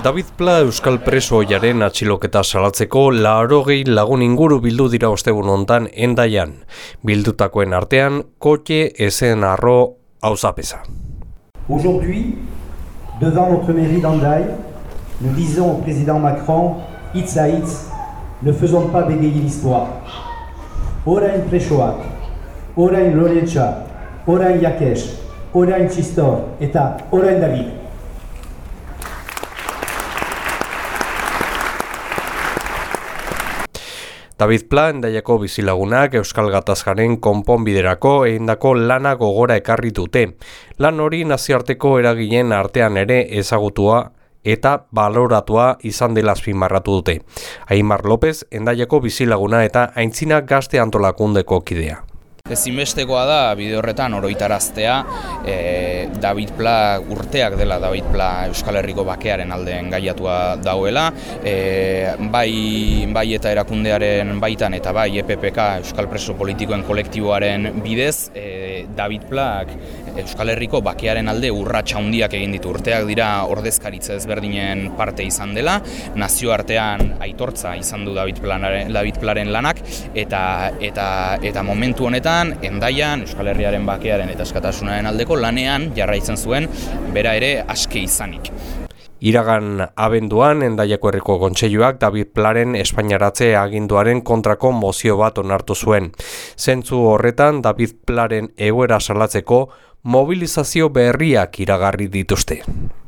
David Pla Euskal Presoiaren atxiloketa salatzeko laurogei lagun inguru bildu dira ostegun hontan endaian. Bildutakoen artean, kotxe esen arro hauzapesa. Aujourd'hui, devant notre mairie d'Andaï, nous disons au président Macron, hitz à hitz, ne faisons pas bégayer l'histoire. Orain presoak, orain Loretza, orain Jakes, orain Txistor eta orain David. David Pla endaiako bizilagunak Euskal Gatazkaren konponbiderako egindako lana gogora ekarri dute. Lan hori naziarteko eragileen artean ere ezagutua eta baloratua izan dela azpimarratu dute. Aimar López endaiako bizilaguna eta aintzina gazte antolakundeko kidea. Ezinbestekoa da bide horretan oroitaraztea e, David Pla urteak dela David Pla Euskal Herriko bakearen aldean gaiatua dauela. E, bai, bai eta erakundearen baitan eta bai EPPK Euskal Preso Politikoen kolektiboaren bidez e, David Plak Euskal Herriko bakearen alde urratsa handiak egin ditu. Urteak dira ordezkaritza ezberdinen parte izan dela. Nazioartean aitortza izan du David Planaren, David Plaren lanak. Eta, eta, eta momentu honetan endaian, Euskal Herriaren bakearen eta eskatasunaren aldeko lanean jarraitzen zuen, bera ere aske izanik. Iragan abenduan, endaiako herriko kontseiluak David Plaren Espainiaratze aginduaren kontrako mozio bat onartu zuen. Zentzu horretan, David Plaren egoera salatzeko mobilizazio berriak iragarri dituzte.